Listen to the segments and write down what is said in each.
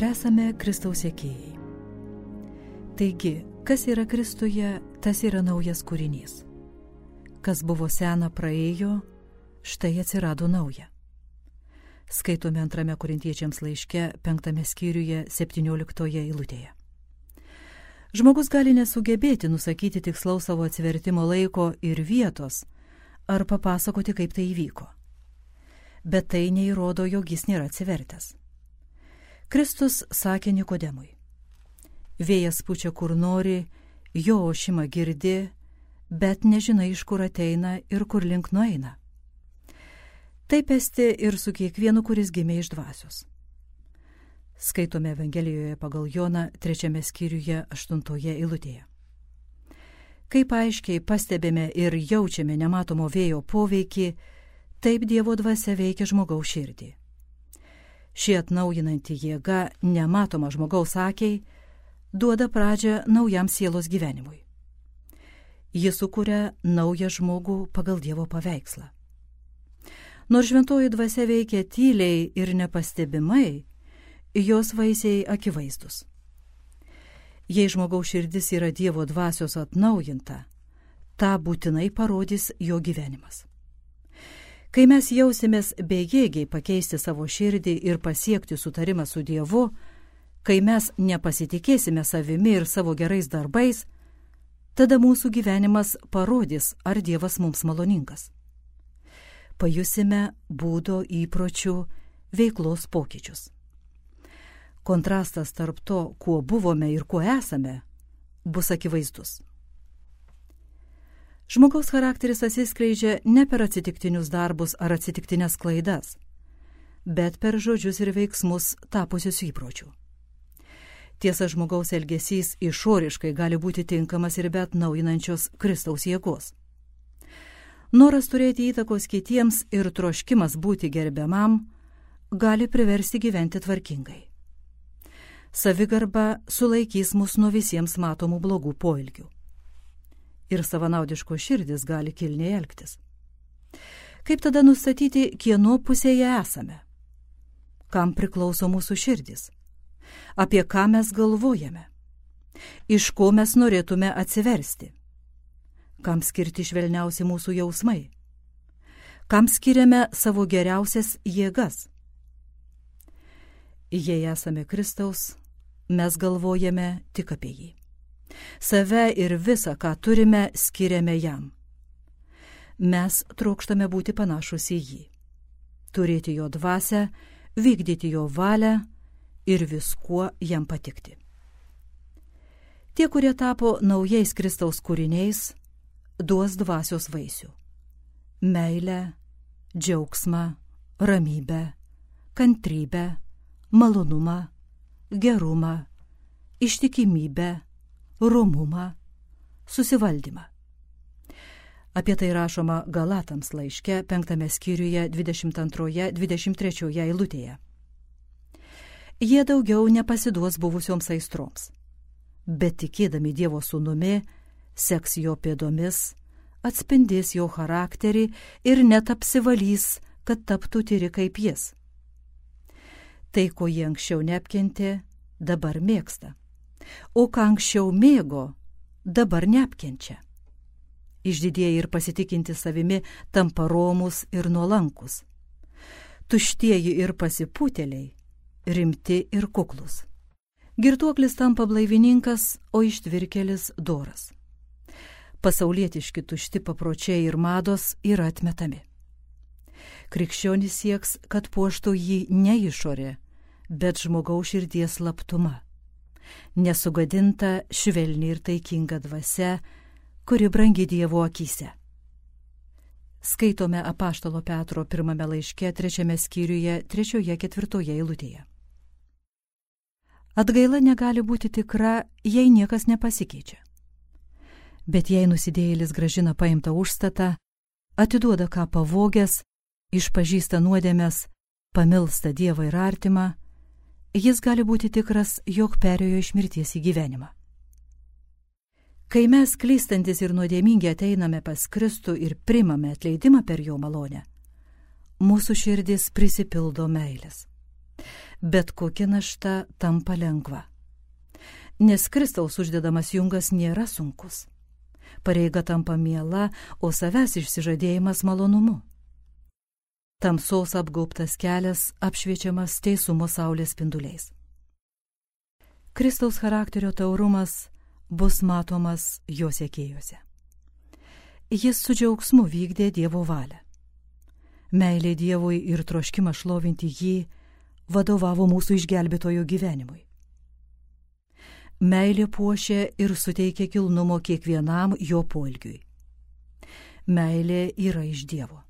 Ar esame Kristaus sėkėjai? Taigi, kas yra Kristuje, tas yra naujas kūrinys. Kas buvo sena praėjo, štai atsirado nauja. Skaitome antrame korintiečiams laiške, penktame skyriuje, septynioliktoje eilutėje. Žmogus gali nesugebėti nusakyti tikslaus savo atsivertimo laiko ir vietos, ar papasakoti, kaip tai įvyko. Bet tai neįrodo, jog jis nėra atsivertęs. Kristus sakė Nikodemui. Vėjas pučia kur nori, jo ošimą girdi, bet nežinai, iš kur ateina ir kur link nueina. Taip esti ir su kiekvienu, kuris gimė iš dvasios. Skaitome Evangelijoje pagal Joną trečiame skyriuje aštuntoje eilutėje. Kaip aiškiai pastebėme ir jaučiame nematomo vėjo poveikį, taip Dievo dvasia veikia žmogaus širdį. Ši atnaujinanti jėga, nematoma žmogaus akiai, duoda pradžią naujam sielos gyvenimui. Ji sukuria naują žmogų pagal Dievo paveikslą. Nors šventoji dvasia veikia tyliai ir nepastebimai, jos vaisiai akivaizdus. Jei žmogaus širdis yra Dievo dvasios atnaujinta, tą būtinai parodys jo gyvenimas. Kai mes jausimės bejėgiai pakeisti savo širdį ir pasiekti sutarimą su Dievu, kai mes nepasitikėsime savimi ir savo gerais darbais, tada mūsų gyvenimas parodys, ar Dievas mums maloningas. Pajusime būdo įpročių veiklos pokyčius kontrastas tarp to, kuo buvome ir kuo esame, bus akivaizdus. Žmogaus charakteris atsiskleidžia ne per atsitiktinius darbus ar atsitiktinės klaidas, bet per žodžius ir veiksmus tapusius įpročių. Tiesa, žmogaus elgesys išoriškai gali būti tinkamas ir bet naujinančios Kristaus jėgos. Noras turėti įtakos kitiems ir troškimas būti gerbiamam gali priversti gyventi tvarkingai savigarba sulaikys mus nuo visiems matomų blogų poelgių. Ir savanaudiško širdis gali kilniai elgtis. Kaip tada nustatyti, kieno pusėje esame? Kam priklauso mūsų širdis? Apie ką mes galvojame? Iš ko mes norėtume atsiversti? Kam skirti švelniausi mūsų jausmai? Kam skiriame savo geriausias jėgas? Jei esame Kristaus, mes galvojame tik apie jį. Save ir visą, ką turime, skiriame jam. Mes trokštame būti panašus į jį. Turėti jo dvasę, vykdyti jo valią ir viskuo jam patikti. Tie, kurie tapo naujais Kristaus kūriniais, duos dvasios vaisių - meilę, džiaugsmą, ramybę, kantrybę, malonumą, gerumą, ištikimybę, romumą, susivaldymą. Apie tai rašoma Galatams laiške penktame skyriuje 22-23 eilutėje. Jie daugiau nepasiduos buvusioms aistroms, bet tikėdami Dievo sūnumi, seks jo pėdomis, atspindės jo charakterį ir net apsivalys, kad taptų tyri kaip jis. Tai, ko jie anksčiau neapkentė, dabar mėgsta. O ką anksčiau mėgo, dabar neapkenčia. Išdidėjai ir pasitikinti savimi tampa romus ir nuolankus. Tuštieji ir pasipūtėliai, rimti ir kuklus. Girtuoklis tampa blaivininkas, o ištvirkelis doras. Pasaulietiški tušti papročiai ir mados yra atmetami. Krikščionis sieks, kad puoštų jį ne išorė, bet žmogaus širdies laptuma. Nesugadinta švelni ir taikinga dvasia, kuri brangi Dievo akise. Skaitome apaštalo Petro pirmame laiške, trečiame skyriuje, trečioje, ketvirtoje eilutėje. Atgaila negali būti tikra, jei niekas nepasikeičia. Bet jei nusidėjėlis gražina paimtą užstatą, atiduoda ką pavogęs, išpažįsta nuodėmės, pamilsta Dievą ir artimą, jis gali būti tikras, jog perėjo iš mirties į gyvenimą. Kai mes klystantis ir nuodėmingi ateiname pas Kristų ir primame atleidimą per jo malonę, mūsų širdis prisipildo meilės. Bet kokia našta tampa lengva. Nes Kristaus uždedamas jungas nėra sunkus. Pareiga tampa miela, o savęs išsižadėjimas malonumu. Tamsos apgaubtas kelias apšviečiamas teisumo saulės spinduliais. Kristaus charakterio taurumas bus matomas jo sėkėjuose. Jis su džiaugsmu vykdė Dievo valią. Meilė Dievui ir troškimas šlovinti jį vadovavo mūsų išgelbėtojo gyvenimui. Meilė puošia ir suteikia kilnumo kiekvienam jo polgiui. Meilė yra iš Dievo.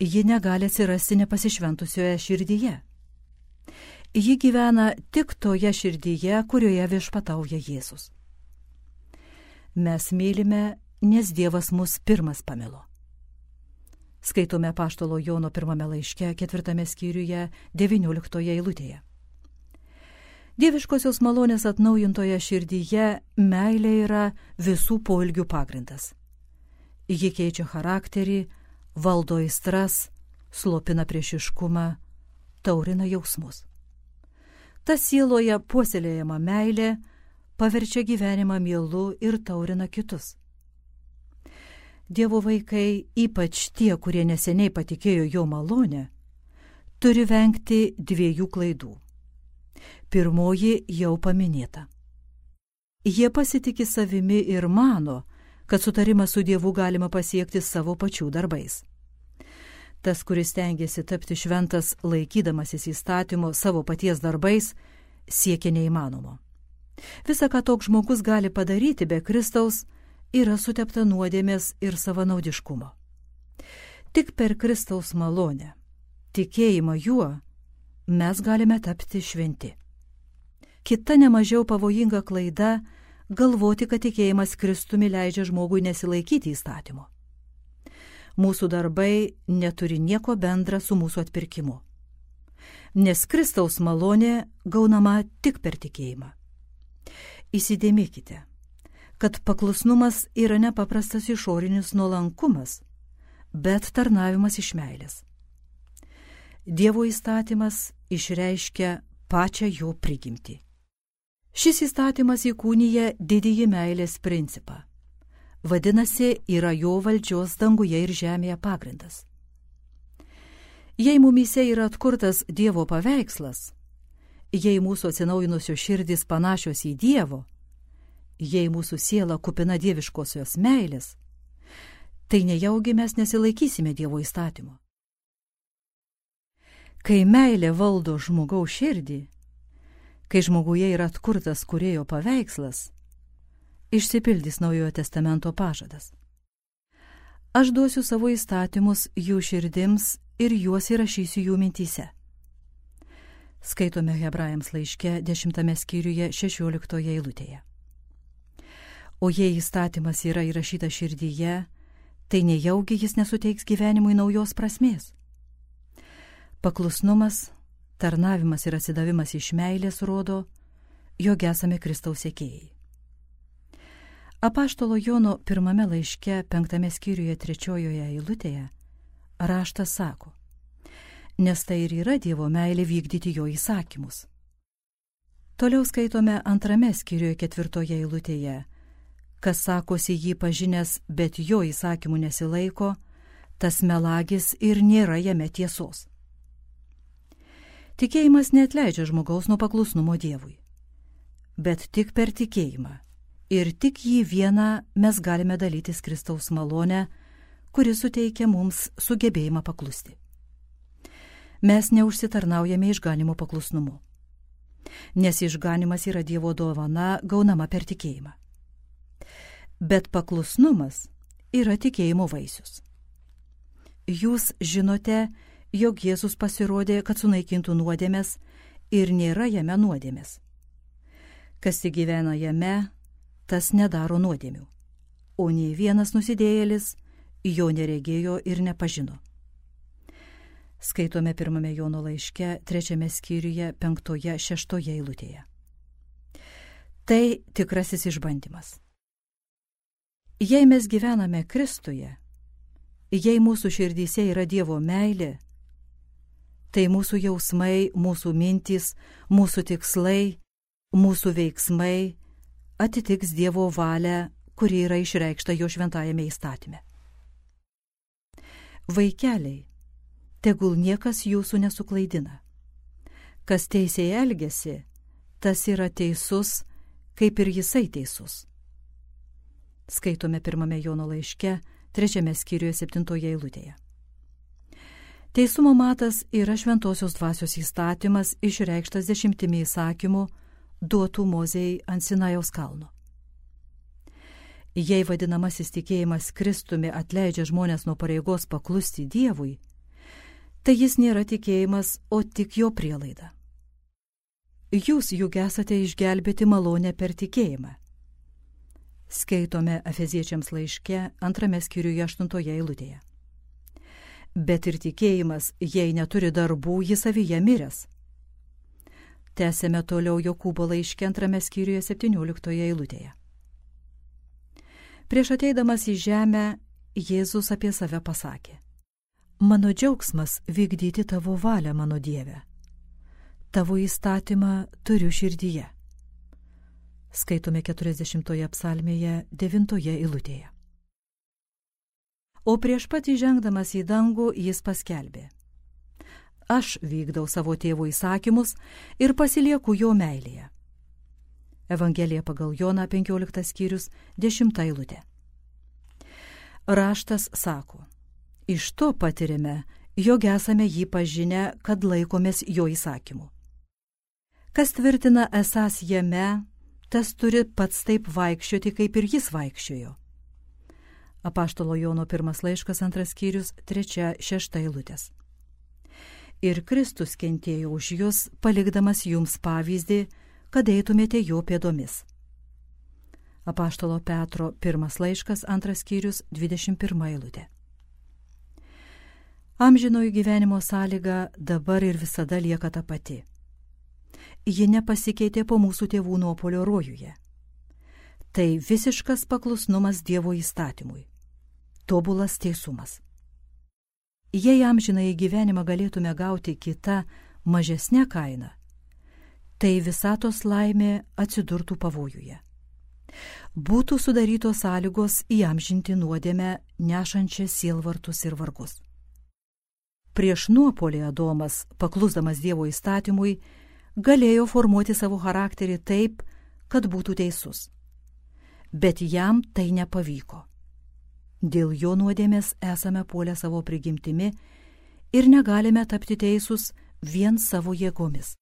Ji negali atsirasti nepasišventusioje širdyje. Ji gyvena tik toje širdyje, kurioje viešpatauja Jėzus. Mes mylime, nes Dievas mus pirmas pamilo. Skaitome Paštalo Jono pirmame laiške, ketvirtame skyriuje, devynioliktoje eilutėje. Dieviškosios malonės atnaujintoje širdyje meilė yra visų poilgių pagrindas. Ji keičia charakterį, valdo aistras, slopina priešiškumą, taurina jausmus. Ta sieloje puoselėjama meilė paverčia gyvenimą mielu ir taurina kitus. Dievo vaikai, ypač tie, kurie neseniai patikėjo jo malonę, turi vengti dviejų klaidų. Pirmoji jau paminėta. Jie pasitikė savimi ir mano, kad sutarimą su Dievu galima pasiekti savo pačių darbais. Tas, kuris tengiasi tapti šventas laikydamasis įstatymo savo paties darbais, siekia neįmanomo. Visa, ką toks žmogus gali padaryti be Kristaus, yra sutepta nuodėmės ir savanaudiškumo. Tik per Kristaus malonę, tikėjimą juo, mes galime tapti šventi. Kita nemažiau pavojinga klaida - galvoti, kad tikėjimas Kristumi leidžia žmogui nesilaikyti įstatymo. Mūsų darbai neturi nieko bendra su mūsų atpirkimu. Nes Kristaus malonė gaunama tik per tikėjimą. Įsidėmėkite, kad paklusnumas yra nepaprastas išorinis nuolankumas, bet tarnavimas iš meilės. Dievo įstatymas išreiškia pačią jo prigimtį. Šis įstatymas įkūnyje didįjį meilės principą. Vadinasi, yra jo valdžios danguje ir žemėje pagrindas. Jei mumyse yra atkurtas Dievo paveikslas, jei mūsų atsinaujinusios širdys panašios į Dievo, jei mūsų siela kupina dieviškosios meilės, tai nejaugi mes nesilaikysime Dievo įstatymo. Kai meilė valdo žmogaus širdį, kai žmoguje yra atkurtas kurėjo paveikslas, išsipildys Naujojo testamento pažadas. Aš duosiu savo įstatymus jų širdims ir juos įrašysiu jų mintyse. Skaitome Hebrajams laiške 10 skyriuje 16 eilutėje. O jei įstatymas yra įrašytas širdyje, tai nejaugi jis nesuteiks gyvenimui naujos prasmės. Paklusnumas, tarnavimas ir atsidavimas iš meilės rodo, jog esame Kristaus sėkėjai. Apaštalo Jono pirmame laiške, penktame skyriuje, trečiojoje eilutėje, raštas sako, nes tai ir yra Dievo meilė vykdyti jo įsakymus. Toliau skaitome antrame skyriuje, ketvirtoje eilutėje, kas sakosi jį pažinęs, bet jo įsakymų nesilaiko, tas melagis ir nėra jame tiesos. Tikėjimas neatleidžia žmogaus nuo paklusnumo Dievui, bet tik per tikėjimą. Ir tik jį vieną mes galime dalytis Kristaus malonę, kuri suteikia mums sugebėjimą paklusti. Mes neužsitarnaujame išganimo paklusnumu, nes išganimas yra Dievo dovana gaunama per tikėjimą bet paklusnumas yra tikėjimo vaisius. Jūs žinote, jog Jėzus pasirodė, kad sunaikintų nuodėmės ir nėra jame nuodėmės. Kas tik gyvena jame, tas nedaro nuodėmių, o nei vienas nusidėjėlis jo neregėjo ir nepažino. Skaitome pirmame Jono laiške, trečiame skyriuje, penktoje, šeštoje eilutėje. Tai tikrasis išbandymas. Jei mes gyvename Kristuje, jei mūsų širdyse yra Dievo meilė, tai mūsų jausmai, mūsų mintys, mūsų tikslai, mūsų veiksmai atitiks Dievo valią, kuri yra išreikšta jo šventajame įstatyme. Vaikeliai, tegul niekas jūsų nesuklaidina. Kas teisėje elgesi, tas yra teisus, kaip ir jisai teisus. Skaitome pirmame Jono laiške, trečiame skyriuje septintoje eilutėje. Teisumo matas yra šventosios dvasios įstatymas išreikštas dešimtimi įsakymų duotų mozėjai ant Sinajaus kalno. Jei vadinamasis tikėjimas Kristumi atleidžia žmonės nuo pareigos paklusti Dievui, tai jis nėra tikėjimas, o tik jo prielaida. Jūs juk esate išgelbėti malonę per tikėjimą. Skaitome Efeziečiams laiške antrame skyriuje aštuntoje eilutėje bet ir tikėjimas, jei neturi darbų, jis savyje miręs. Tęsėme toliau Jokūbo laiškė antrame skyriuje 17 eilutėje. Prieš ateidamas į žemę, Jėzus apie save pasakė. Mano džiaugsmas vykdyti tavo valią, mano Dieve. Tavo įstatymą turiu širdyje. Skaitome 40 psalmėje 9 eilutėje o prieš pat įžengdamas į dangų jis paskelbė. Aš vykdau savo tėvo įsakymus ir pasilieku jo meilėje. Evangelija pagal Joną 15 skyrius 10 eilutė. Raštas sako, iš to patirime, jog esame jį pažinę, kad laikomės jo įsakymų. Kas tvirtina esas jame, tas turi pats taip vaikščioti, kaip ir jis vaikščiojo. Apaštalo Jono pirmas laiškas antras skyrius trečia šešta eilutės. Ir Kristus kentėjo už jūs, palikdamas jums pavyzdį, kad eitumėte jo pėdomis. Apaštalo Petro pirmas laiškas antras skyrius 21 eilutė. Amžinoji gyvenimo sąlyga dabar ir visada lieka ta pati. Ji nepasikeitė po mūsų tėvų nuopolio rojuje. Tai visiškas paklusnumas Dievo įstatymui tobulas teisumas. Jei amžinai gyvenimą galėtume gauti kitą, mažesnę kainą, tai visatos laimė atsidurtų pavojuje. Būtų sudarytos sąlygos įamžinti nuodėmę nešančią sielvartus ir vargus. Prieš nuopolį Adomas, paklusdamas Dievo įstatymui, galėjo formuoti savo charakterį taip, kad būtų teisus. Bet jam tai nepavyko. Dėl jo nuodėmės esame puolę savo prigimtimi ir negalime tapti teisūs vien savo jėgomis.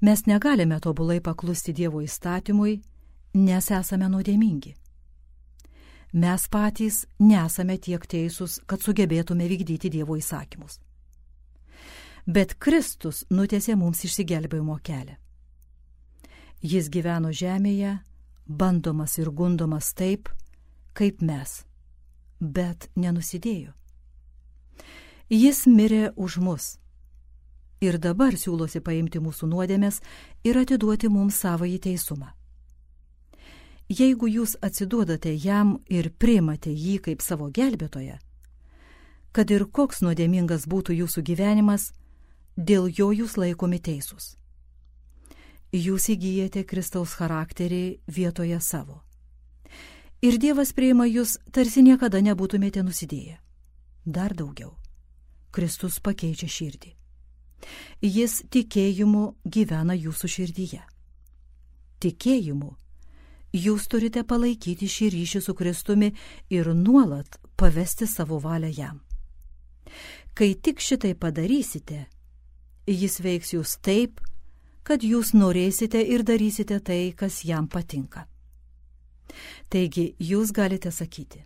Mes negalime tobulai paklusti Dievo įstatymui, nes esame nuodėmingi. Mes patys nesame tiek teisūs, kad sugebėtume vykdyti Dievo įsakymus. Bet Kristus nutėsė mums išsigelbėjimo kelią. Jis gyveno žemėje, bandomas ir gundomas taip, kaip mes bet nenusidėjo. Jis mirė už mus. Ir dabar siūlosi paimti mūsų nuodėmės ir atiduoti mums savąjį teisumą. Jeigu jūs atsiduodate jam ir priimate jį kaip savo gelbėtoją, kad ir koks nuodėmingas būtų jūsų gyvenimas, dėl jo jūs laikomi teisūs. Jūs įgyjate Kristaus charakterį vietoje savo ir Dievas priima jūs, tarsi niekada nebūtumėte nusidėję. Dar daugiau. Kristus pakeičia širdį. Jis tikėjimu gyvena jūsų širdyje. Tikėjimu jūs turite palaikyti šį ryšį su Kristumi ir nuolat pavesti savo valią jam. Kai tik šitai padarysite, jis veiks jūs taip, kad jūs norėsite ir darysite tai, kas jam patinka. Taigi jūs galite sakyti,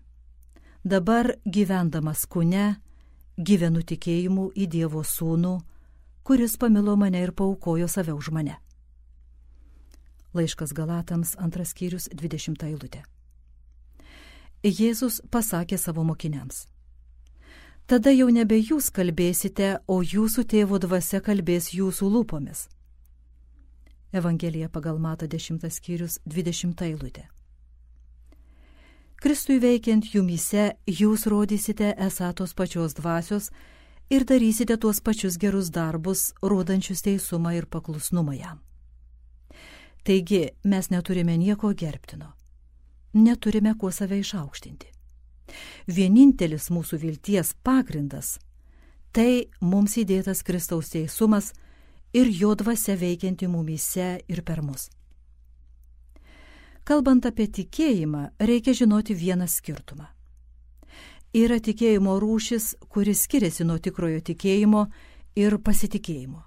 dabar gyvendamas kūne, gyvenu tikėjimu į Dievo sūnų, kuris pamilo mane ir paukojo save už mane. Laiškas Galatams antras skyrius 20 eilutė. Jėzus pasakė savo mokiniams. Tada jau nebe jūs kalbėsite, o jūsų tėvo dvasia kalbės jūsų lūpomis. Evangelija pagal Mata 10 skyrius 20 eilutė. Kristui veikiant jumise jūs rodysite esą tos pačios dvasios ir darysite tuos pačius gerus darbus, rodančius teisumą ir paklusnumą jam. Taigi mes neturime nieko gerbtino, neturime kuo save išaukštinti. Vienintelis mūsų vilties pagrindas - tai mums įdėtas Kristaus teisumas ir jo dvasia veikianti mumyse ir per mus. Kalbant apie tikėjimą, reikia žinoti vieną skirtumą. Yra tikėjimo rūšis, kuris skiriasi nuo tikrojo tikėjimo ir pasitikėjimo.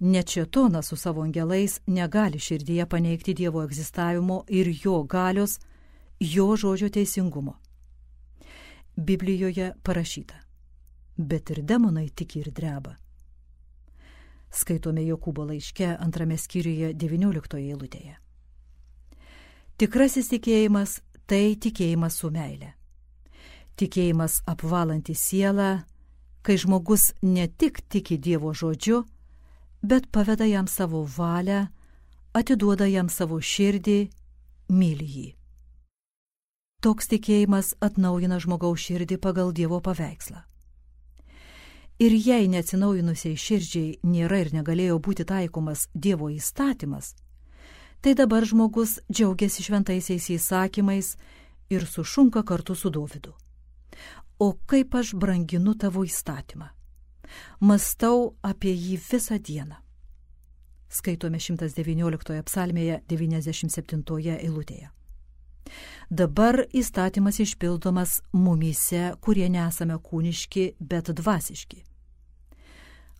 Net šetonas su savo angelais negali širdyje paneigti Dievo egzistavimo ir jo galios, jo žodžio teisingumo. Biblijoje parašyta, bet ir demonai tiki ir dreba. Skaitome Jokūbo laiške antrame skyriuje 19 eilutėje. Tikrasis tikėjimas - tai tikėjimas su meile. Tikėjimas apvalanti sielą, kai žmogus ne tik tiki Dievo žodžiu, bet paveda jam savo valią, atiduoda jam savo širdį, myli jį. Toks tikėjimas atnaujina žmogaus širdį pagal Dievo paveikslą. Ir jei neatsinaujinusiai širdžiai nėra ir negalėjo būti taikomas Dievo įstatymas, tai dabar žmogus džiaugiasi šventaisiais įsakymais ir sušunka kartu su Dovydu. O kaip aš branginu tavo įstatymą. Mastau apie jį visą dieną. Skaitome 119 psalmėje 97 eilutėje. Dabar įstatymas išpildomas mumyse, kurie nesame kūniški, bet dvasiški.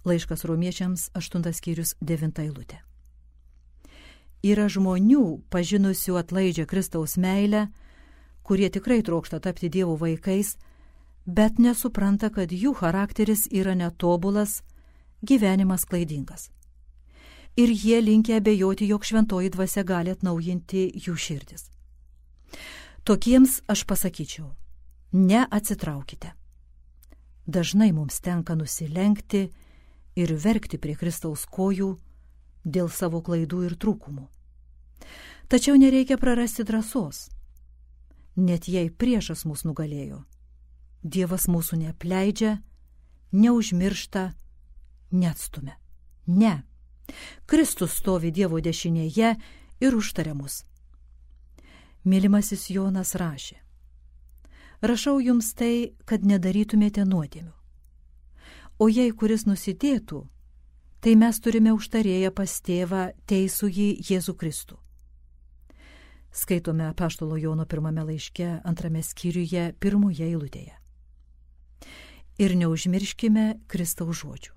Laiškas romiečiams 8 skyrius 9 eilutė. Yra žmonių, pažinusių atlaidžią Kristaus meilę, kurie tikrai trokšta tapti Dievo vaikais, bet nesupranta, kad jų charakteris yra netobulas, gyvenimas klaidingas. Ir jie linkia abejoti, jog šventoji dvasia gali atnaujinti jų širdis. Tokiems aš pasakyčiau, neatsitraukite. Dažnai mums tenka nusilenkti ir verkti prie Kristaus kojų dėl savo klaidų ir trūkumų. Tačiau nereikia prarasti drąsos. Net jei priešas mus nugalėjo, Dievas mūsų neapleidžia, neužmiršta, neatstumia. Ne. Kristus stovi Dievo dešinėje ir užtaria mus. Mylimasis Jonas rašė. Rašau jums tai, kad nedarytumėte nuodėmių. O jei kuris nusidėtų, tai mes turime užtarėję pas tėvą teisų jį Jėzų Kristų. Skaitome Paštalo Jono pirmame laiške, antrame skyriuje, pirmoje eilutėje. Ir neužmirškime Kristaus žodžių.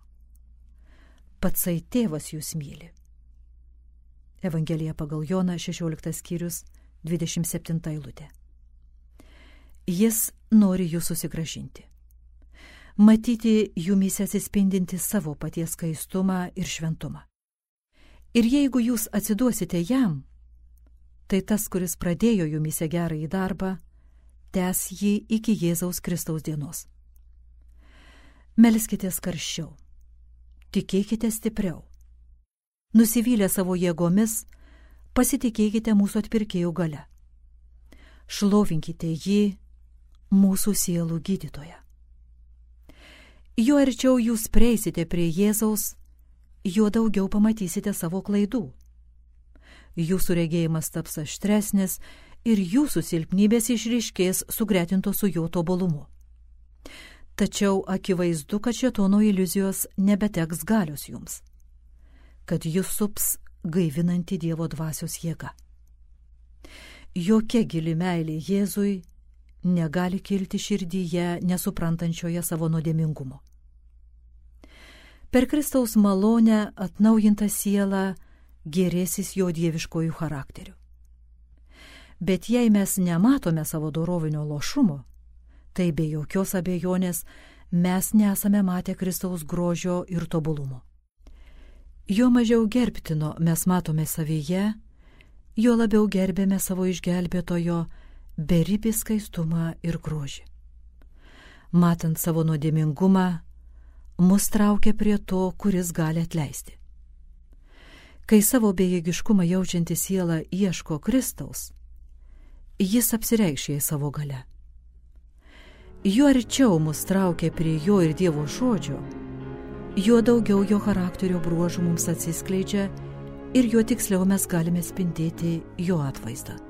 Patsai tėvas jūs myli. Evangelija pagal Joną 16 skyrius 27 eilutė. Jis nori jūs susigražinti. Matyti jumise atsispindinti savo paties skaistumą ir šventumą. Ir jeigu jūs atsiduosite jam, tai tas, kuris pradėjo jumise gerąjį darbą, tęs jį iki Jėzaus Kristaus dienos. Melskite karščiau, tikėkite stipriau. Nusivylę savo jėgomis, pasitikėkite mūsų atpirkėjų gale. Šlovinkite jį, mūsų sielų gydytoją. Jo arčiau jūs prieisite prie Jėzaus, juo daugiau pamatysite savo klaidų. Jūsų regėjimas taps aštresnis ir jūsų silpnybės išriškės sugretinto su jo tobulumu. Tačiau akivaizdu, kad šetono iliuzijos nebeteks galios jums, kad jūs sups gaivinanti Dievo dvasios jėga. Jokia gili meilė Jėzui negali kilti širdyje nesuprantančioje savo nuodėmingumo. Per Kristaus malonę atnaujinta siela gerėsis jo dieviškojų charakterių. Bet jei mes nematome savo dorovinio lošumo, tai be jokios abejonės mes nesame matę Kristaus grožio ir tobulumo. Jo mažiau gerbtino mes matome savyje, jo labiau gerbėme savo išgelbėtojo beribį skaistumą ir grožį. Matant savo nuodėmingumą, mus traukia prie to, kuris gali atleisti. Kai savo bejėgiškumą jaučianti siela ieško Kristaus, jis apsireikš jai savo gale. juo arčiau mus traukia prie jo ir Dievo žodžio, juo daugiau jo charakterio bruožų mums atsiskleidžia ir juo tiksliau mes galime spindėti jo atvaizdą.